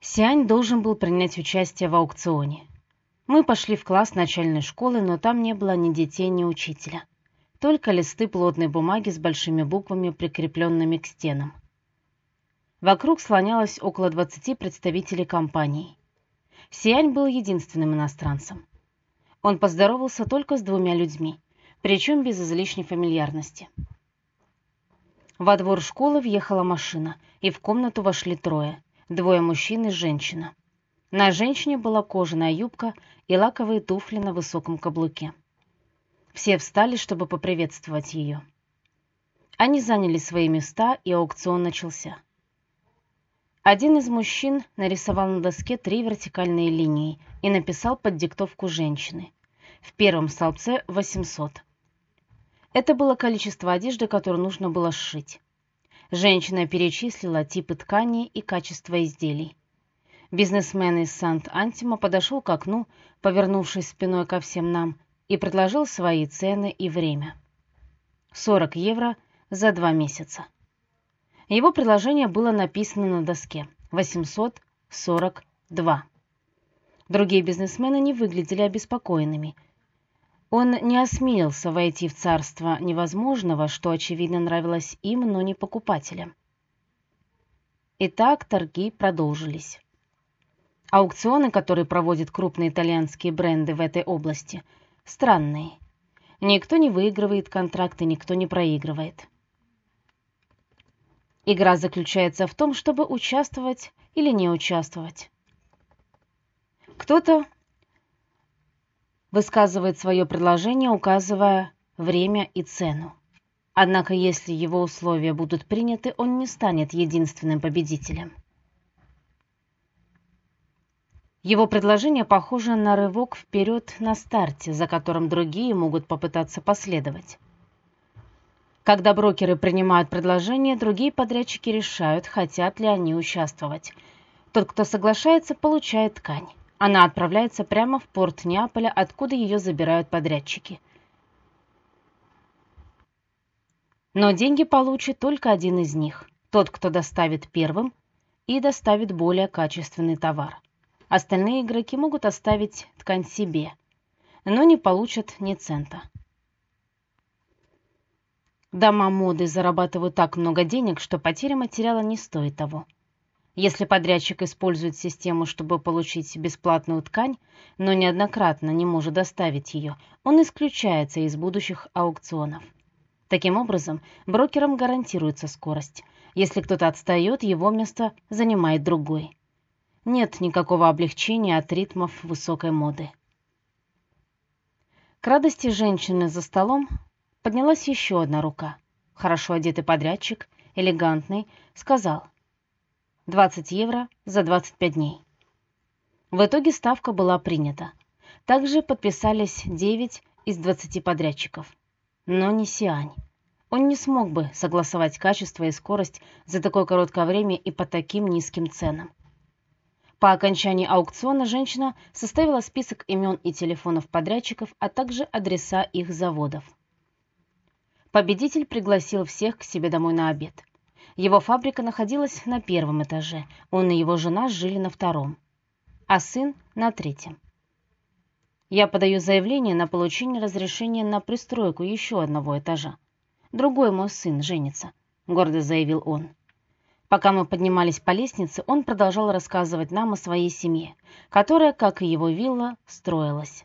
Сиань должен был принять участие в аукционе. Мы пошли в класс начальной школы, но там не было ни детей, ни учителя. Только листы плотной бумаги с большими буквами, прикрепленными к стенам. Вокруг слонялось около 20 представителей компаний. Сиань был единственным иностранцем. Он поздоровался только с двумя людьми, причем без излишней фамильярности. Во двор школы въехала машина, и в комнату вошли трое двое мужчин и женщина. На женщине была кожаная юбка и лаковые туфли на высоком каблуке. Все встали, чтобы поприветствовать ее. Они заняли свои места, и аукцион начался. Один из мужчин нарисовал на доске три вертикальные линии и написал под диктовку женщины. В первом столбце 800. Это было количество одежды, которую нужно было сшить. Женщина перечислила типы тканей и качество изделий. Бизнесмен из Сант-Антима подошел к окну, повернувшись спиной ко всем нам, и предложил свои цены и время. 40 евро за два месяца. Его предложение было написано на доске 842. Другие бизнесмены не выглядели обеспокоенными – он не осмелился войти в царство невозможного, что очевидно нравилось им, но не покупателям. Итак, торги продолжились. Аукционы, которые проводят крупные итальянские бренды в этой области, странные. Никто не выигрывает контракты, никто не проигрывает. Игра заключается в том, чтобы участвовать или не участвовать. Кто-то высказывает свое предложение, указывая время и цену. Однако, если его условия будут приняты, он не станет единственным победителем. Его предложение похоже на рывок вперед на старте, за которым другие могут попытаться последовать. Когда брокеры принимают предложение, другие подрядчики решают, хотят ли они участвовать. Тот, кто соглашается, получает ткань. Она отправляется прямо в порт Неаполя, откуда ее забирают подрядчики. Но деньги получит только один из них, тот, кто доставит первым и доставит более качественный товар. Остальные игроки могут оставить ткань себе, но не получат ни цента. Дома моды зарабатывают так много денег, что потеря материала не стоит того. Если подрядчик использует систему, чтобы получить бесплатную ткань, но неоднократно не может доставить ее, он исключается из будущих аукционов. Таким образом, брокерам гарантируется скорость. Если кто-то отстает, его место занимает другой. Нет никакого облегчения от ритмов высокой моды. К радости женщины за столом поднялась еще одна рука. Хорошо одетый подрядчик, элегантный, сказал – 20 евро за 25 дней. В итоге ставка была принята. Также подписались 9 из 20 подрядчиков. Но не Сиань. Он не смог бы согласовать качество и скорость за такое короткое время и по таким низким ценам. По окончании аукциона женщина составила список имен и телефонов подрядчиков, а также адреса их заводов. Победитель пригласил всех к себе домой на обед. Его фабрика находилась на первом этаже, он и его жена жили на втором, а сын на третьем. Я подаю заявление на получение разрешения на пристройку еще одного этажа. Другой мой сын женится, гордо заявил он. Пока мы поднимались по лестнице, он продолжал рассказывать нам о своей семье, которая, как и его вилла, строилась.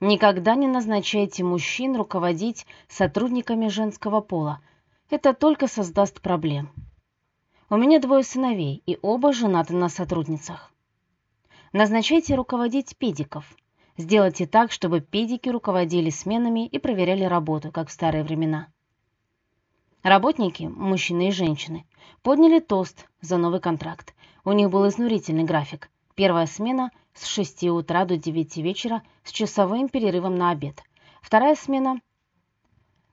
Никогда не назначайте мужчин руководить сотрудниками женского пола, это только создаст проблем. У меня двое сыновей, и оба женаты на сотрудницах. Назначайте руководить педиков. Сделайте так, чтобы педики руководили сменами и проверяли работу, как в старые времена. Работники, мужчины и женщины, подняли тост за новый контракт. У них был изнурительный график. Первая смена с 6 утра до 9 вечера с часовым перерывом на обед. Вторая смена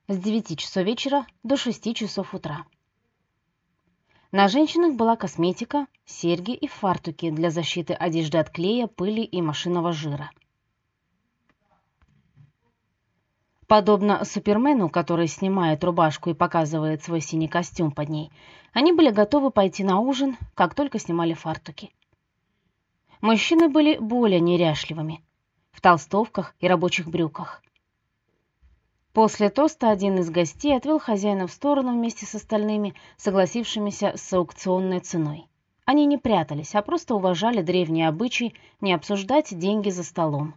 с 9 часов вечера до 6 часов утра. На женщинах была косметика, серьги и фартуки для защиты одежды от клея, пыли и машинного жира. Подобно Супермену, который снимает рубашку и показывает свой синий костюм под ней, Они были готовы пойти на ужин, как только снимали фартуки. Мужчины были более неряшливыми, в толстовках и рабочих брюках. После тоста один из гостей отвел хозяина в сторону вместе с остальными, согласившимися с аукционной ценой. Они не прятались, а просто уважали древний обычай не обсуждать деньги за столом.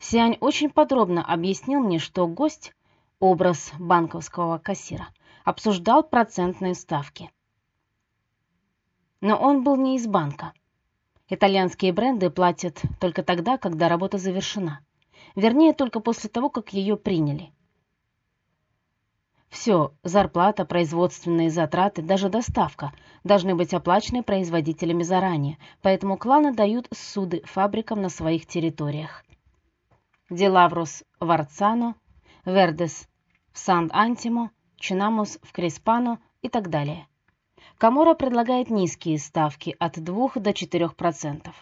Сиань очень подробно объяснил мне, что гость, образ банковского кассира, обсуждал процентные ставки. Но он был не из банка. Итальянские бренды платят только тогда, когда работа завершена. Вернее, только после того, как ее приняли. Все, зарплата, производственные затраты, даже доставка должны быть оплачены производителями заранее, поэтому кланы дают суды фабрикам на своих территориях. Делаврос в Арцано, Вердес в Сан-Антимо, Чинамус в Креспано и так далее. Камора предлагает низкие ставки от 2 до 4%.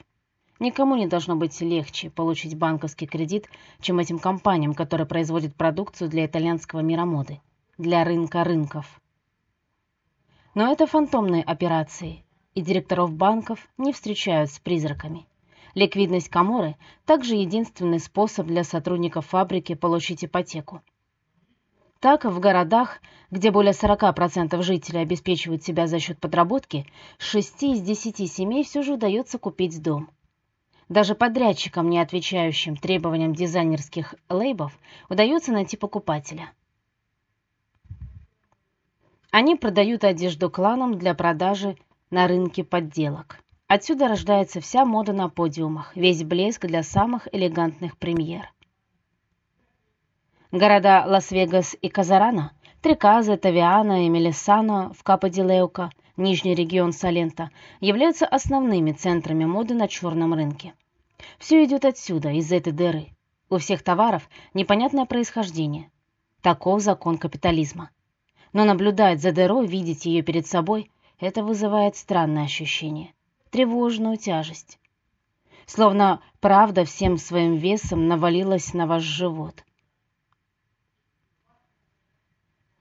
Никому не должно быть легче получить банковский кредит, чем этим компаниям, которые производят продукцию для итальянского мира моды, для рынка рынков. Но это фантомные операции, и директоров банков не встречают с призраками. Ликвидность Каморы также единственный способ для сотрудников фабрики получить ипотеку. Так, в городах, где более 40% жителей обеспечивают себя за счет подработки, 6 из 10 семей все же удается купить дом. Даже подрядчикам, не отвечающим требованиям дизайнерских лейбов, удается найти покупателя. Они продают одежду кланам для продажи на рынке подделок. Отсюда рождается вся мода на подиумах, весь блеск для самых элегантных премьер. Города Лас-Вегас и Казарана, Триказы, Тавиана и Мелисано в Капо-ди-Леука, нижний регион Салента, являются основными центрами моды на черном рынке. Все идет отсюда, из этой дыры. У всех товаров непонятное происхождение. Таков закон капитализма. Но наблюдать за дырой, видеть ее перед собой, это вызывает странное ощущение тревожную тяжесть. Словно правда всем своим весом навалилась на ваш живот.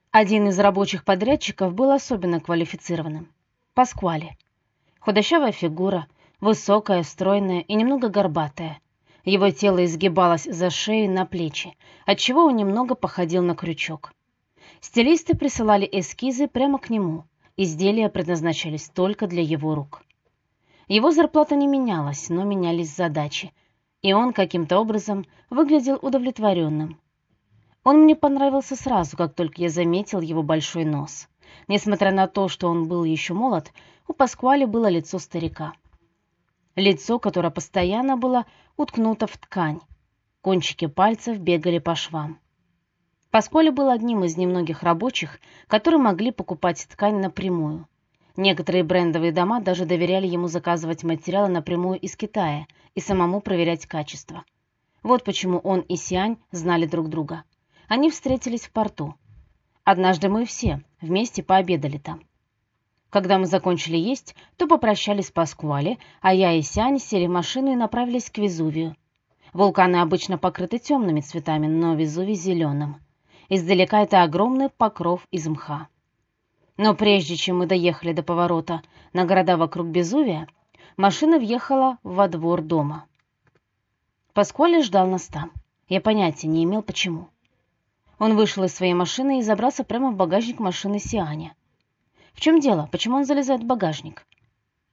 Один из рабочих подрядчиков был особенно квалифицированным. Паскуале. Худощавая фигура, высокая, стройная и немного горбатая. Его тело изгибалось за шею на плечи, отчего он немного походил на крючок. Стилисты присылали эскизы прямо к нему. Изделия предназначались только для его рук. Его зарплата не менялась, но менялись задачи, и он каким-то образом выглядел удовлетворенным. Он мне понравился сразу, как только я заметил его большой нос. Несмотря на то, что он был еще молод, у Паскуали было лицо старика. Лицо, которое постоянно было уткнуто в ткань. Кончики пальцев бегали по швам. Паскуали был одним из немногих рабочих, которые могли покупать ткань напрямую. Некоторые брендовые дома даже доверяли ему заказывать материалы напрямую из Китая и самому проверять качество. Вот почему он и Сиань знали друг друга. Они встретились в порту. Однажды мы все вместе пообедали там. Когда мы закончили есть, то попрощались с Паскуале, а я и Сиань сели в машину и направились к Везувию. Вулканы обычно покрыты темными цветами, но Везувий зеленым. Издалека это огромный покров из мха. Но прежде чем мы доехали до поворота на города вокруг Безувия, машина въехала во двор дома. Паскуале ждал нас там. Я понятия не имел, почему. Он вышел из своей машины и забрался прямо в багажник машины Сианя. В чем дело? Почему он залезает в багажник?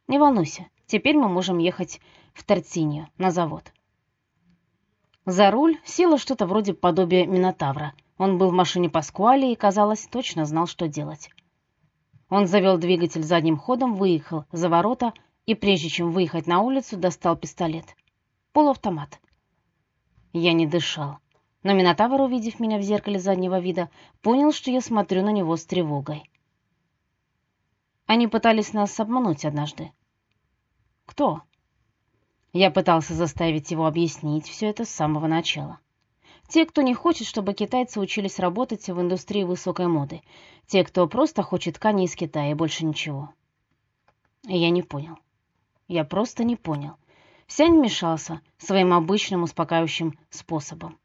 Не волнуйся, теперь мы можем ехать в Торцинию, на завод. За руль села что-то вроде подобия Минотавра. Он был в машине Паскуале и, казалось, точно знал, что делать. Он завел двигатель задним ходом, выехал за ворота и, прежде чем выехать на улицу, достал пистолет. Полуавтомат. Я не дышал. Но Минотавр, увидев меня в зеркале заднего вида, понял, что я смотрю на него с тревогой. Они пытались нас обмануть однажды. Кто? Я пытался заставить его объяснить все это с самого начала. Те, кто не хочет, чтобы китайцы учились работать в индустрии высокой моды. Те, кто просто хочет ткани из Китая и больше ничего. Я не понял. Я просто не понял. Сянь вмешался своим обычным успокаивающим способом.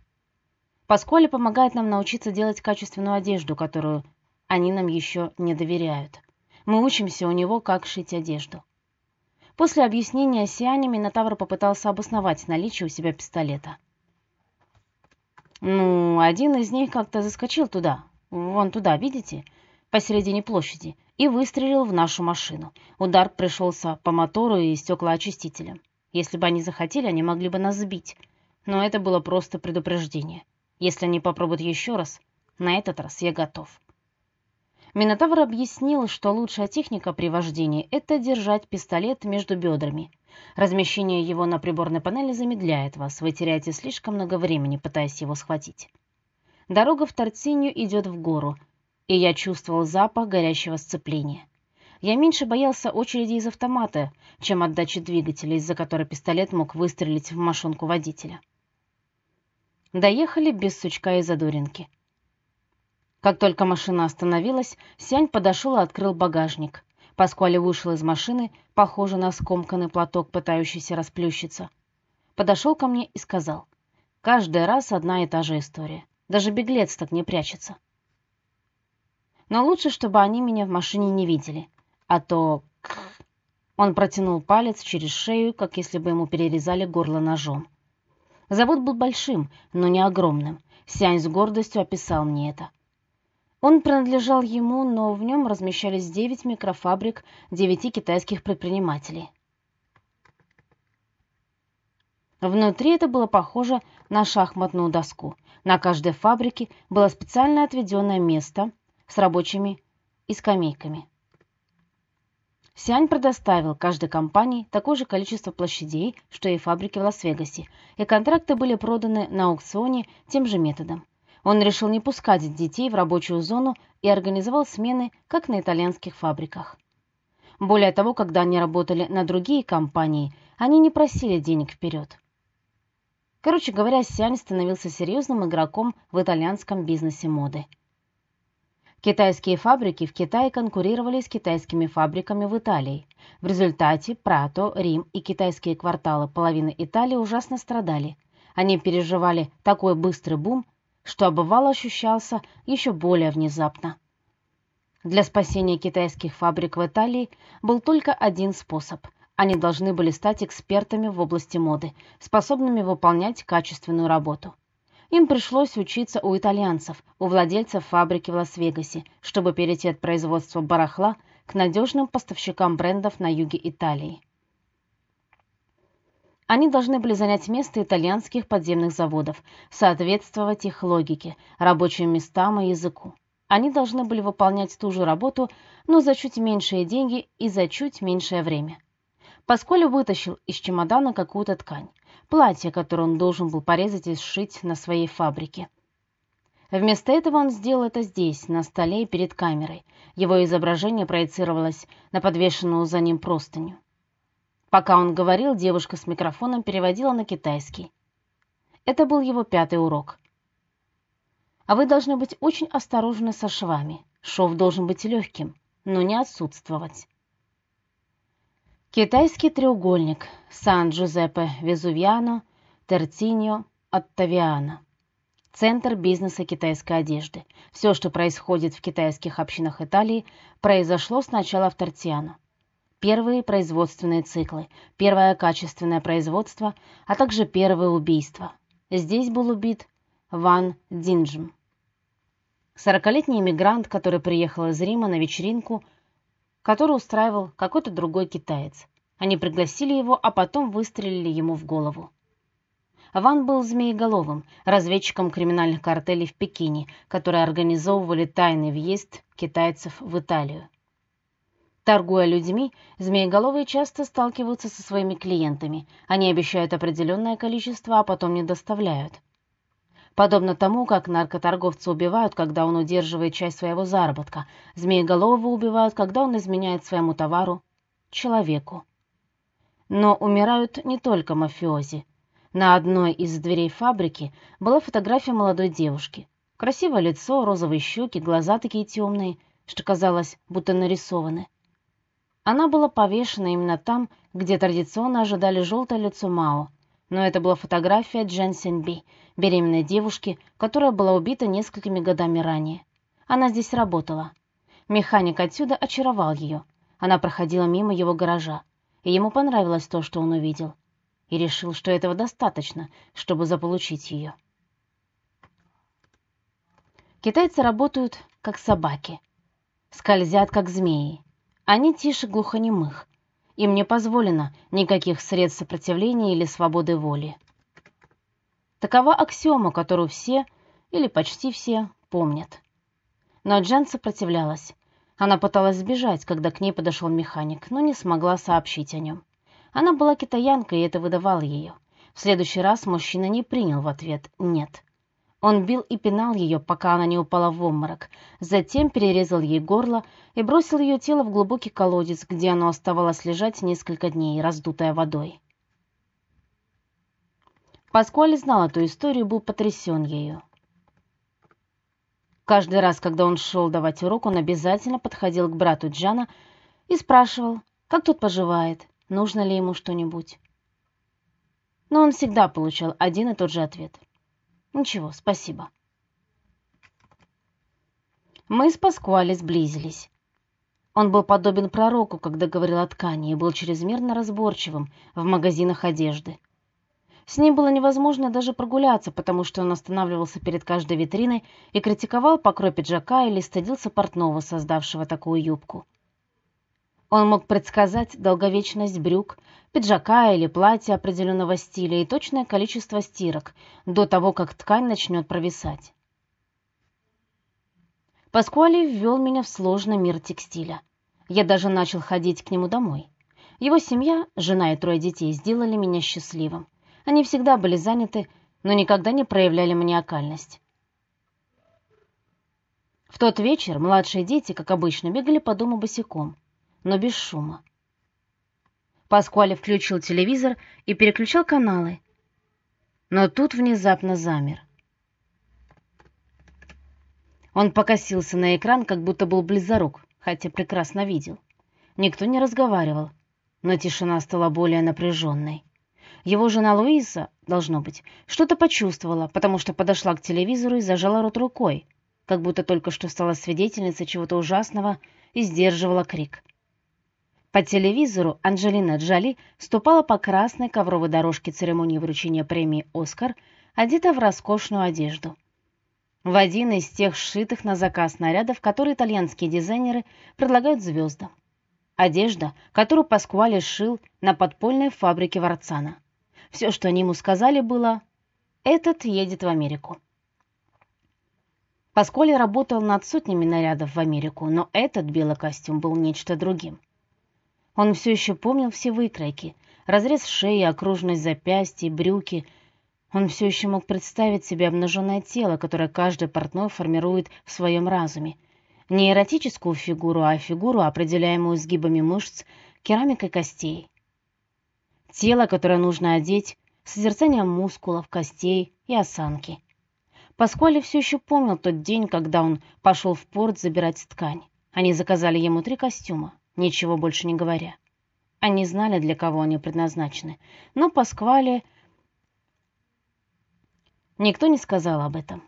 Паскуале помогает нам научиться делать качественную одежду, которую они нам еще не доверяют. Мы учимся у него, как шить одежду. После объяснения Сиане Минотавр попытался обосновать наличие у себя пистолета. Ну, один из них как-то заскочил туда, вон туда, видите, посередине площади, и выстрелил в нашу машину. Удар пришелся по мотору и стеклоочистителям. Если бы они захотели, они могли бы нас сбить. Но это было просто предупреждение. Если они попробуют еще раз, на этот раз я готов. Минотавр объяснил, что лучшая техника при вождении – это держать пистолет между бедрами. Размещение его на приборной панели замедляет вас, вы теряете слишком много времени, пытаясь его схватить. Дорога в Торцинью идет в гору, и я чувствовал запах горящего сцепления. Я меньше боялся очереди из автомата, чем отдачи двигателя, из-за которой пистолет мог выстрелить в машинку водителя. Доехали без сучка и задоринки. Как только машина остановилась, Сянь подошел и открыл багажник. Паскуале вышел из машины, похожий на скомканный платок, пытающийся расплющиться. Подошел ко мне и сказал, «Каждый раз одна и та же история. Даже беглец так не прячется. Но лучше, чтобы они меня в машине не видели, а то...» Он протянул палец через шею, как если бы ему перерезали горло ножом. Завод был большим, но не огромным. Сянь с гордостью описал мне это. Он принадлежал ему, но в нем размещались девять микрофабрик девяти китайских предпринимателей. Внутри это было похоже на шахматную доску. На каждой фабрике было специально отведенное место с рабочими и скамейками. Сиань предоставил каждой компании такое же количество площадей, что и фабрики в Лас-Вегасе, и контракты были проданы на аукционе тем же методом. Он решил не пускать детей в рабочую зону и организовал смены, как на итальянских фабриках. Более того, когда они работали на другие компании, они не просили денег вперед. Короче говоря, Сиань становился серьезным игроком в итальянском бизнесе моды. Китайские фабрики в Китае конкурировали с китайскими фабриками в Италии. В результате Прато, Рим и китайские кварталы половины Италии ужасно страдали. Они переживали такой быстрый бум, что обывал ощущался еще более внезапно. Для спасения китайских фабрик в Италии был только один способ. Они должны были стать экспертами в области моды, способными выполнять качественную работу. Им пришлось учиться у итальянцев, у владельцев фабрики в Лас-Вегасе, чтобы перейти от производства барахла к надежным поставщикам брендов на юге Италии. Они должны были занять место итальянских подземных заводов, соответствовать их логике, рабочим местам и языку. Они должны были выполнять ту же работу, но за чуть меньшие деньги и за чуть меньшее время. Паскуаль вытащил из чемодана какую-то ткань, платье, которое он должен был порезать и сшить на своей фабрике. Вместо этого он сделал это здесь, на столе перед камерой. Его изображение проецировалось на подвешенную за ним простыню. Пока он говорил, девушка с микрофоном переводила на китайский. Это был его пятый урок. А вы должны быть очень осторожны со швами. Шов должен быть легким, но не отсутствовать. Китайский треугольник Сан-Джузеппе Везувиано, Тертиньо, Оттавиано. Центр бизнеса китайской одежды. Все, что происходит в китайских общинах Италии, произошло сначала в Тертиано первые производственные циклы, первое качественное производство, а также первые убийства. Здесь был убит Ван Динджм. Сорокалетний иммигрант, который приехал из Рима на вечеринку, которую устраивал какой-то другой китаец. Они пригласили его, а потом выстрелили ему в голову. Ван был змееголовым, разведчиком криминальных картелей в Пекине, которые организовывали тайный въезд китайцев в Италию. Торгуя людьми, змееголовые часто сталкиваются со своими клиентами. Они обещают определенное количество, а потом не доставляют. Подобно тому, как наркоторговца убивают, когда он удерживает часть своего заработка, змееголового убивают, когда он изменяет своему товару, человеку. Но умирают не только мафиози. На одной из дверей фабрики была фотография молодой девушки. Красивое лицо, розовые щеки, глаза такие темные, что казалось, будто нарисованы. Она была повешена именно там, где традиционно ожидали желтое лицо Мао. Но это была фотография Джен Сенби, беременной девушки, которая была убита несколькими годами ранее. Она здесь работала. Механик отсюда очаровал ее. Она проходила мимо его гаража, и ему понравилось то, что он увидел, и решил, что этого достаточно, чтобы заполучить ее. Китайцы работают как собаки, скользят как змеи. Они тише глухонемых. Им не позволено никаких средств сопротивления или свободы воли. Такова аксиома, которую все, или почти все, помнят. Но Джан сопротивлялась. Она пыталась сбежать, когда к ней подошел механик, но не смогла сообщить о нем. Она была китаянкой, и это выдавало ее. В следующий раз мужчина не принял в ответ «нет». Он бил и пинал ее, пока она не упала в обморок, затем перерезал ей горло и бросил ее тело в глубокий колодец, где оно оставалось лежать несколько дней, раздутое водой. Паскуаль знал эту историю и был потрясен ею. Каждый раз, когда он шел давать урок, он обязательно подходил к брату Джана и спрашивал, как тот поживает, нужно ли ему что-нибудь. Но он всегда получал один и тот же ответ. Ничего, спасибо. Мы с Паскуале сблизились. Он был подобен пророку, когда говорил о ткани, и был чрезмерно разборчивым в магазинах одежды. С ним было невозможно даже прогуляться, потому что он останавливался перед каждой витриной и критиковал покрой пиджака или стыдился портного, создавшего такую юбку. Он мог предсказать долговечность брюк, пиджака или платья определенного стиля и точное количество стирок до того, как ткань начнет провисать. Паскуали ввел меня в сложный мир текстиля. Я даже начал ходить к нему домой. Его семья, жена и трое детей, сделали меня счастливым. Они всегда были заняты, но никогда не проявляли маниакальность. В тот вечер младшие дети, как обычно, бегали по дому босиком но без шума. Паскуале включил телевизор и переключал каналы. Но тут внезапно замер. Он покосился на экран, как будто был близорук, хотя прекрасно видел. Никто не разговаривал, но тишина стала более напряженной. Его жена Луиза, должно быть, что-то почувствовала, потому что подошла к телевизору и зажала рот рукой, как будто только что стала свидетельницей чего-то ужасного и сдерживала крик. По телевизору Анджелина Джоли ступала по красной ковровой дорожке церемонии вручения премии «Оскар», одета в роскошную одежду. В один из тех сшитых на заказ нарядов, которые итальянские дизайнеры предлагают звездам. Одежда, которую Паскуале сшил на подпольной фабрике Варцана. Все, что они ему сказали, было «Этот едет в Америку». Паскуале работал над сотнями нарядов в Америку, но этот белый костюм был нечто другим. Он все еще помнил все выкройки, разрез шеи, окружность запястья, брюки. Он все еще мог представить себе обнаженное тело, которое каждый портной формирует в своем разуме. Не эротическую фигуру, а фигуру, определяемую сгибами мышц, керамикой костей. Тело, которое нужно одеть, созерцанием мускулов, костей и осанки. Паскуале все еще помнил тот день, когда он пошел в порт забирать ткань. Они заказали ему три костюма ничего больше не говоря. Они знали, для кого они предназначены, но Пасквале никто не сказал об этом.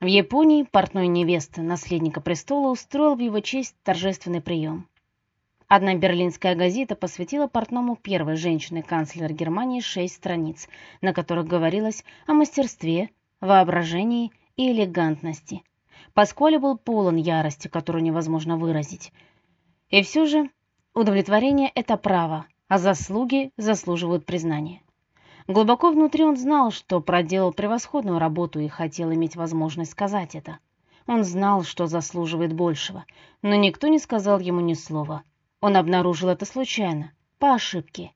В Японии портной невесты наследника престола устроил в его честь торжественный прием. Одна берлинская газета посвятила портному первой женщины-канцлера Германии шесть страниц, на которых говорилось о мастерстве, воображении и элегантности. Паскуале был полон ярости, которую невозможно выразить. И все же удовлетворение — это право, а заслуги заслуживают признания. Глубоко внутри он знал, что проделал превосходную работу и хотел иметь возможность сказать это. Он знал, что заслуживает большего, но никто не сказал ему ни слова. Он обнаружил это случайно, по ошибке.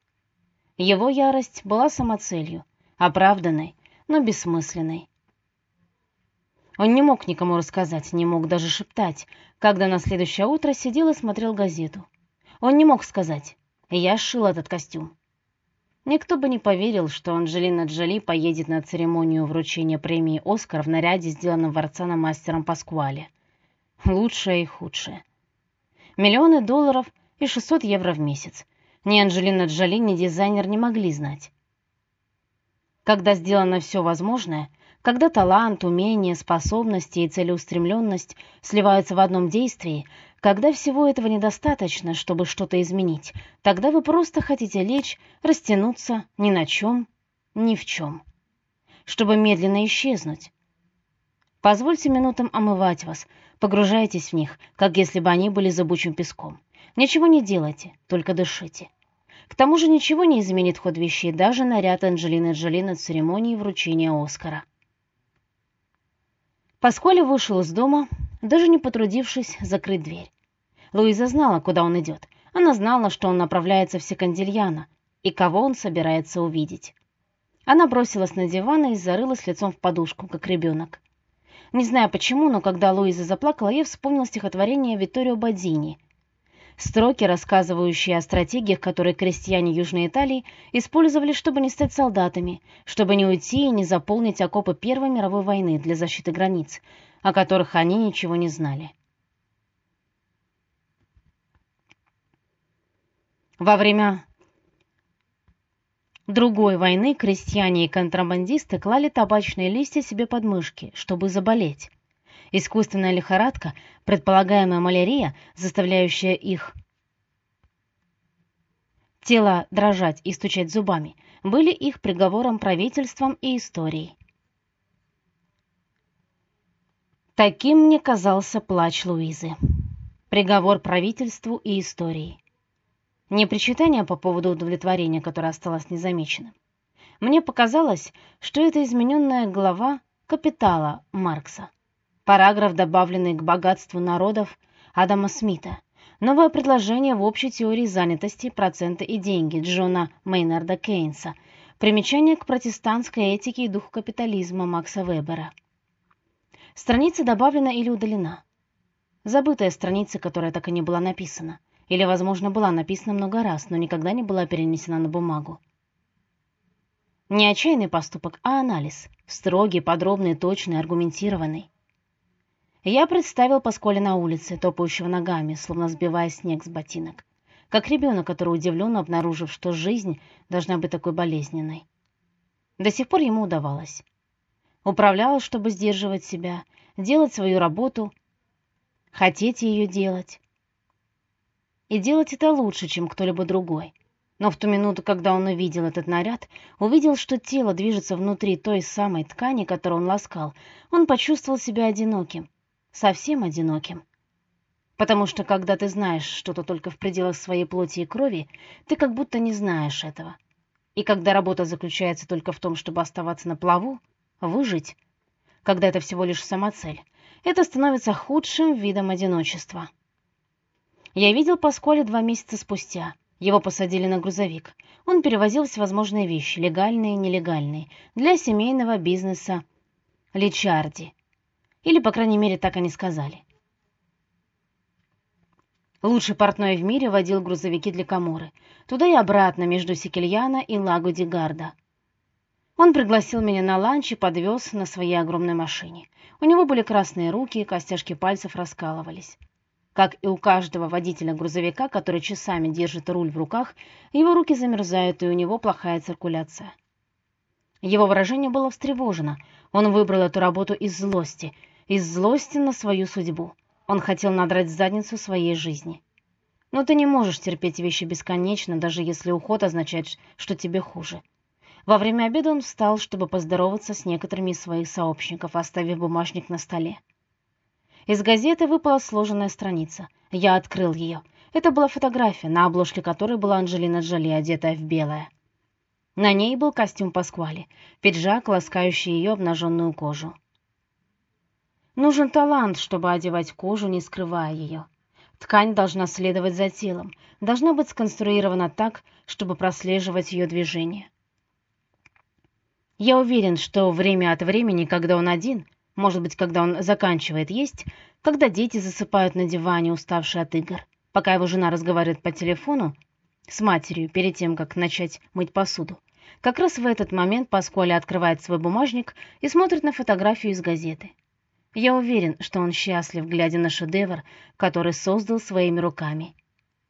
Его ярость была самоцелью, оправданной, но бессмысленной. Он не мог никому рассказать, не мог даже шептать, когда на следующее утро сидел и смотрел газету. Он не мог сказать «Я сшил этот костюм». Никто бы не поверил, что Анджелина Джоли поедет на церемонию вручения премии «Оскар» в наряде, сделанном Варцаном мастером Паскуале. Лучшее и худшее. Миллионы долларов и 600 евро в месяц. Ни Анджелина Джоли, ни дизайнер не могли знать. Когда сделано все возможное, Когда талант, умение, способности и целеустремленность сливаются в одном действии, когда всего этого недостаточно, чтобы что-то изменить, тогда вы просто хотите лечь, растянуться ни на чем, ни в чем, чтобы медленно исчезнуть. Позвольте минутам омывать вас, погружайтесь в них, как если бы они были зыбучим песком. Ничего не делайте, только дышите. К тому же ничего не изменит ход вещей даже наряд Анджелины Джоли на церемонии вручения Оскара. Паскуале вышел из дома, даже не потрудившись закрыть дверь. Луиза знала, куда он идет. Она знала, что он направляется в Секандильяна и кого он собирается увидеть. Она бросилась на диван и зарылась лицом в подушку, как ребенок. Не знаю почему, но когда Луиза заплакала, я вспомнил стихотворение Витторио Бадзини Строки, рассказывающие о стратегиях, которые крестьяне Южной Италии использовали, чтобы не стать солдатами, чтобы не уйти и не заполнить окопы Первой мировой войны для защиты границ, о которых они ничего не знали. Во время другой войны крестьяне и контрабандисты клали табачные листья себе под мышки, чтобы заболеть. Искусственная лихорадка, предполагаемая малярия, заставляющая их тело дрожать и стучать зубами, были их приговором правительством и историей. Таким мне казался плач Луизы. Приговор правительству и истории. Не причитание по поводу удовлетворения, которое осталось незамеченным. Мне показалось, что это измененная глава «Капитала» Маркса. Параграф, добавленный к богатству народов Адама Смита. Новое предложение в общей теории занятости, проценты и деньги Джона Мейнарда Кейнса. Примечание к протестантской этике и духу капитализма Макса Вебера. Страница добавлена или удалена. Забытая страница, которая так и не была написана. Или, возможно, была написана много раз, но никогда не была перенесена на бумагу. Не отчаянный поступок, а анализ. Строгий, подробный, точный, аргументированный. Я представил Пасколя на улице, топающего ногами, словно сбивая снег с ботинок. Как ребенок, который удивлен, обнаружив, что жизнь должна быть такой болезненной. До сих пор ему удавалось. Управлял, чтобы сдерживать себя, делать свою работу, хотеть ее делать. И делать это лучше, чем кто-либо другой. Но в ту минуту, когда он увидел этот наряд, увидел, что тело движется внутри той самой ткани, которую он ласкал, он почувствовал себя одиноким, совсем одиноким. Потому что когда ты знаешь что-то только в пределах своей плоти и крови, ты как будто не знаешь этого. И когда работа заключается только в том, чтобы оставаться на плаву, выжить, когда это всего лишь самоцель, это становится худшим видом одиночества. Я видел Паскуале два месяца спустя. Его посадили на грузовик. Он перевозил всевозможные вещи, легальные и нелегальные, для семейного бизнеса Личарди, или, по крайней мере, так они сказали. Лучший портной в мире водил грузовики для Каморы, туда и обратно между Сикельяна и Лагу Дигарда. Он пригласил меня на ланч и подвез на своей огромной машине. У него были красные руки, костяшки пальцев раскалывались. Как и у каждого водителя грузовика, который часами держит руль в руках, его руки замерзают, и у него плохая циркуляция. Его выражение было встревожено. Он выбрал эту работу из злости — из злости на свою судьбу. Он хотел надрать задницу своей жизни. Но ты не можешь терпеть вещи бесконечно, даже если уход означает, что тебе хуже. Во время обеда он встал, чтобы поздороваться с некоторыми из своих сообщников, оставив бумажник на столе. Из газеты выпала сложенная страница. Я открыл ее. Это была фотография, на обложке которой была Анджелина Джоли, одетая в белое. На ней был костюм Пасквали, пиджак, ласкающий ее обнаженную кожу. Нужен талант, чтобы одевать кожу, не скрывая ее. Ткань должна следовать за телом, должна быть сконструирована так, чтобы прослеживать ее движение. Я уверен, что время от времени, когда он один, может быть, когда он заканчивает есть, когда дети засыпают на диване, уставшие от игр, пока его жена разговаривает по телефону с матерью перед тем, как начать мыть посуду. Как раз в этот момент Паскуаля открывает свой бумажник и смотрит на фотографию из газеты. Я уверен, что он счастлив, глядя на шедевр, который создал своими руками.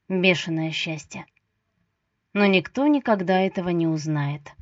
Бешеное счастье. Но никто никогда этого не узнает.